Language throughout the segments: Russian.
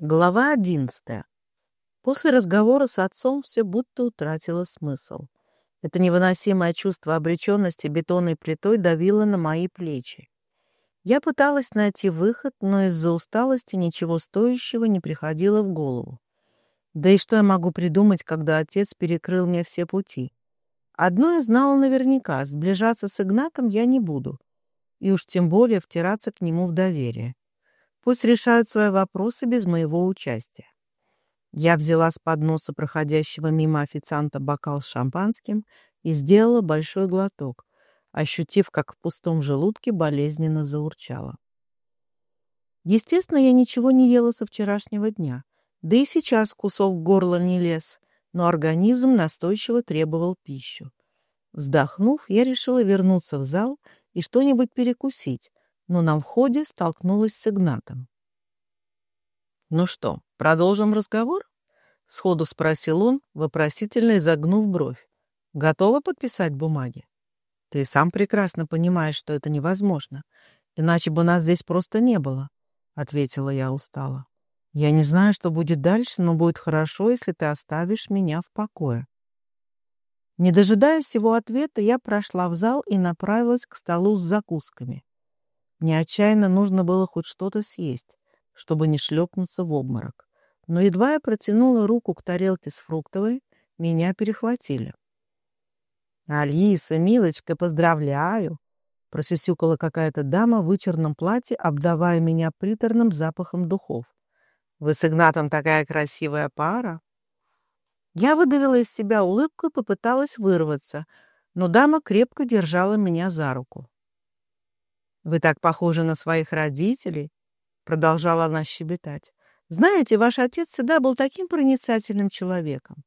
Глава одиннадцатая. После разговора с отцом все будто утратило смысл. Это невыносимое чувство обреченности бетонной плитой давило на мои плечи. Я пыталась найти выход, но из-за усталости ничего стоящего не приходило в голову. Да и что я могу придумать, когда отец перекрыл мне все пути? Одно я знала наверняка — сближаться с Игнатом я не буду. И уж тем более втираться к нему в доверие. Пусть решают свои вопросы без моего участия. Я взяла с подноса проходящего мимо официанта бокал с шампанским и сделала большой глоток, ощутив, как в пустом желудке болезненно заурчало. Естественно, я ничего не ела со вчерашнего дня, да и сейчас кусок горла не лез, но организм настойчиво требовал пищу. Вздохнув, я решила вернуться в зал и что-нибудь перекусить, но на входе столкнулась с Игнатом. «Ну что, продолжим разговор?» — сходу спросил он, вопросительно изогнув бровь. «Готова подписать бумаги?» «Ты сам прекрасно понимаешь, что это невозможно, иначе бы нас здесь просто не было», — ответила я устало. «Я не знаю, что будет дальше, но будет хорошо, если ты оставишь меня в покое». Не дожидаясь его ответа, я прошла в зал и направилась к столу с закусками. Мне отчаянно нужно было хоть что-то съесть, чтобы не шлепнуться в обморок. Но едва я протянула руку к тарелке с фруктовой, меня перехватили. «Алиса, милочка, поздравляю!» просюсюкала какая-то дама в вычерном платье, обдавая меня приторным запахом духов. «Вы с Игнатом такая красивая пара!» Я выдавила из себя улыбку и попыталась вырваться, но дама крепко держала меня за руку. «Вы так похожи на своих родителей», — продолжала она щебетать. «Знаете, ваш отец всегда был таким проницательным человеком».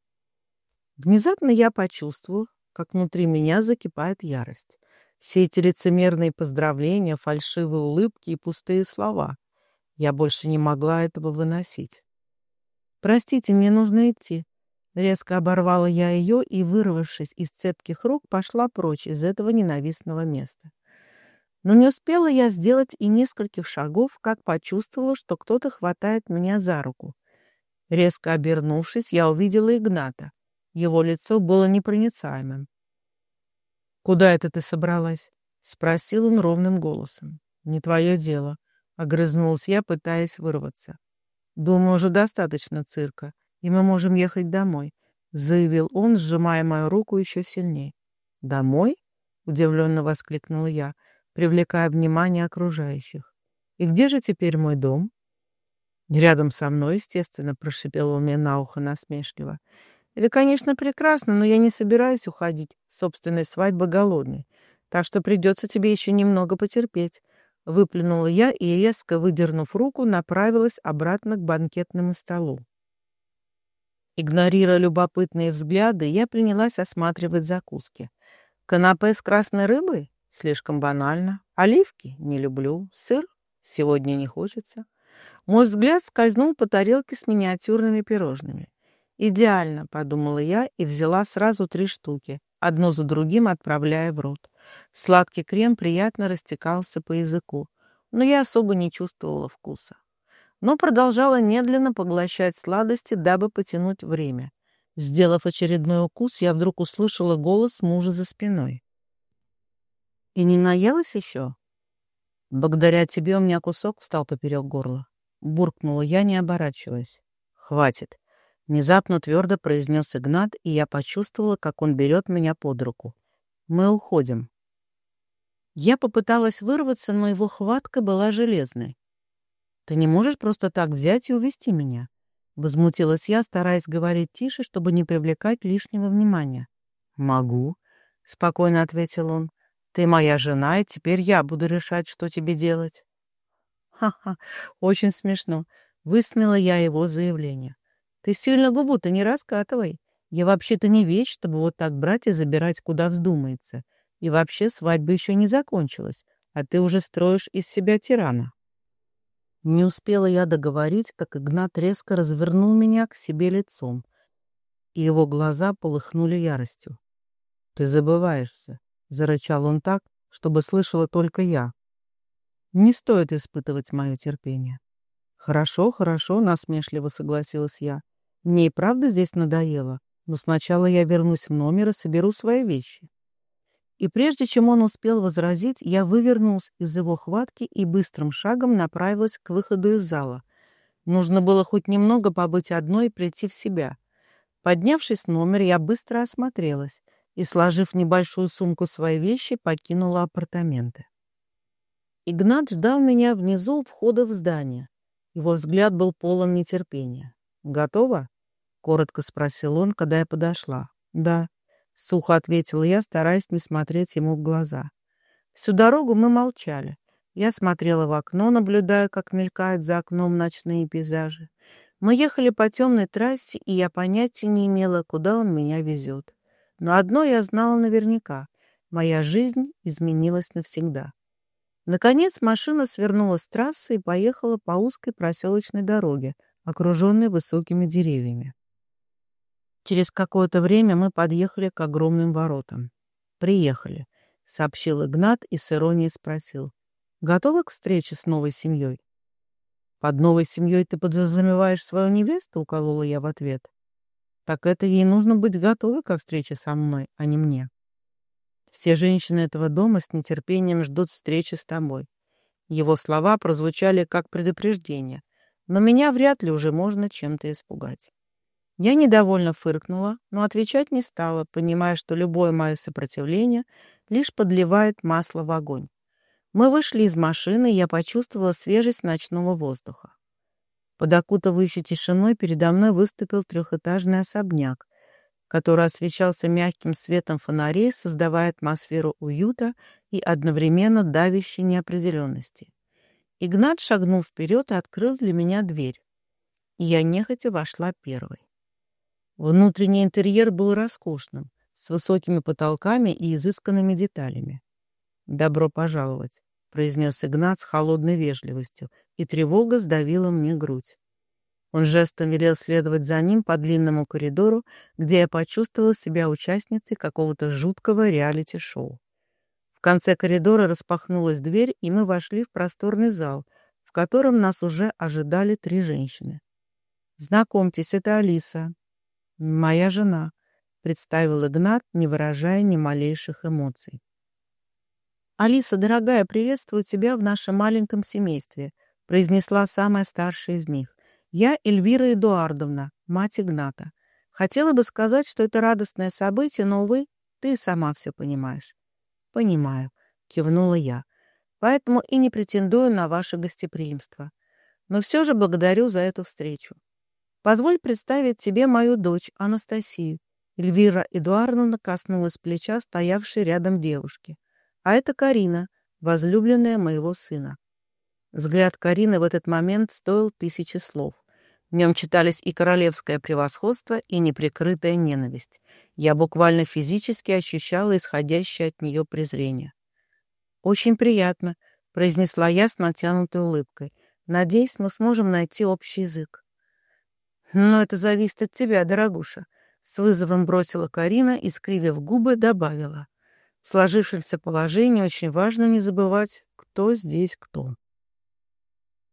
Внезапно я почувствовал, как внутри меня закипает ярость. Все эти лицемерные поздравления, фальшивые улыбки и пустые слова. Я больше не могла этого выносить. «Простите, мне нужно идти». Резко оборвала я ее и, вырвавшись из цепких рук, пошла прочь из этого ненавистного места. Но не успела я сделать и нескольких шагов, как почувствовала, что кто-то хватает меня за руку. Резко обернувшись, я увидела Игната. Его лицо было непроницаемым. «Куда это ты собралась?» — спросил он ровным голосом. «Не твое дело», — огрызнулась я, пытаясь вырваться. «Думаю, уже достаточно цирка, и мы можем ехать домой», — заявил он, сжимая мою руку еще сильнее. «Домой?» — удивленно воскликнула я привлекая внимание окружающих. «И где же теперь мой дом?» «Рядом со мной, естественно», — прошипел он мне на ухо насмешливо. «Это, конечно, прекрасно, но я не собираюсь уходить с собственной свадьбы голодной, так что придется тебе еще немного потерпеть». Выплюнула я и, резко выдернув руку, направилась обратно к банкетному столу. Игнорируя любопытные взгляды, я принялась осматривать закуски. Канапе с красной рыбой? Слишком банально. Оливки не люблю. Сыр сегодня не хочется. Мой взгляд скользнул по тарелке с миниатюрными пирожными. «Идеально», — подумала я и взяла сразу три штуки, одно за другим отправляя в рот. Сладкий крем приятно растекался по языку, но я особо не чувствовала вкуса. Но продолжала медленно поглощать сладости, дабы потянуть время. Сделав очередной укус, я вдруг услышала голос мужа за спиной. И не наелась еще? Благодаря тебе у меня кусок встал поперек горла. Буркнула я, не оборачиваясь. Хватит. Внезапно твердо произнес Игнат, и я почувствовала, как он берет меня под руку. Мы уходим. Я попыталась вырваться, но его хватка была железной. «Ты не можешь просто так взять и увести меня?» Возмутилась я, стараясь говорить тише, чтобы не привлекать лишнего внимания. «Могу», — спокойно ответил он. Ты моя жена, и теперь я буду решать, что тебе делать. Ха-ха, очень смешно. Высмела я его заявление. Ты сильно губу-то не раскатывай. Я вообще-то не вещь, чтобы вот так брать и забирать, куда вздумается. И вообще свадьба еще не закончилась, а ты уже строишь из себя тирана. Не успела я договорить, как Игнат резко развернул меня к себе лицом, и его глаза полыхнули яростью. «Ты забываешься. — зарычал он так, чтобы слышала только я. «Не стоит испытывать мое терпение. Хорошо, хорошо, насмешливо согласилась я. Мне и правда здесь надоело, но сначала я вернусь в номер и соберу свои вещи. И прежде чем он успел возразить, я вывернулась из его хватки и быстрым шагом направилась к выходу из зала. Нужно было хоть немного побыть одной и прийти в себя. Поднявшись в номер, я быстро осмотрелась и, сложив небольшую сумку свои вещи, покинула апартаменты. Игнат ждал меня внизу у входа в здание. Его взгляд был полон нетерпения. «Готово?» — коротко спросил он, когда я подошла. «Да», — сухо ответила я, стараясь не смотреть ему в глаза. Всю дорогу мы молчали. Я смотрела в окно, наблюдая, как мелькают за окном ночные пейзажи. Мы ехали по темной трассе, и я понятия не имела, куда он меня везет. Но одно я знала наверняка — моя жизнь изменилась навсегда. Наконец машина свернула с трассы и поехала по узкой проселочной дороге, окруженной высокими деревьями. Через какое-то время мы подъехали к огромным воротам. «Приехали», — сообщил Игнат и с иронией спросил. «Готова к встрече с новой семьей?» «Под новой семьей ты подразумеваешь свою невесту?» — уколола я в ответ. «Так это ей нужно быть готовой ко встрече со мной, а не мне». Все женщины этого дома с нетерпением ждут встречи с тобой. Его слова прозвучали как предупреждение, но меня вряд ли уже можно чем-то испугать. Я недовольно фыркнула, но отвечать не стала, понимая, что любое мое сопротивление лишь подливает масло в огонь. Мы вышли из машины, и я почувствовала свежесть ночного воздуха. Под окутывающей тишиной передо мной выступил трехэтажный особняк, который освещался мягким светом фонарей, создавая атмосферу уюта и одновременно давящей неопределенности. Игнат шагнул вперед и открыл для меня дверь. я нехотя вошла первой. Внутренний интерьер был роскошным, с высокими потолками и изысканными деталями. «Добро пожаловать», — произнес Игнат с холодной вежливостью, и тревога сдавила мне грудь. Он жестом велел следовать за ним по длинному коридору, где я почувствовала себя участницей какого-то жуткого реалити-шоу. В конце коридора распахнулась дверь, и мы вошли в просторный зал, в котором нас уже ожидали три женщины. «Знакомьтесь, это Алиса, моя жена», — представил Игнат, не выражая ни малейших эмоций. «Алиса, дорогая, приветствую тебя в нашем маленьком семействе», — произнесла самая старшая из них. Я Эльвира Эдуардовна, мать Игната. Хотела бы сказать, что это радостное событие, но, увы, ты сама все понимаешь. Понимаю, кивнула я. Поэтому и не претендую на ваше гостеприимство. Но все же благодарю за эту встречу. Позволь представить тебе мою дочь Анастасию. Эльвира Эдуардовна коснулась плеча стоявшей рядом девушки. А это Карина, возлюбленная моего сына. Взгляд Карины в этот момент стоил тысячи слов. В нем читались и королевское превосходство, и неприкрытая ненависть. Я буквально физически ощущала исходящее от нее презрение. «Очень приятно», — произнесла я с натянутой улыбкой. «Надеюсь, мы сможем найти общий язык». «Но это зависит от тебя, дорогуша», — с вызовом бросила Карина и, скривив губы, добавила. «В сложившемся положении очень важно не забывать, кто здесь кто».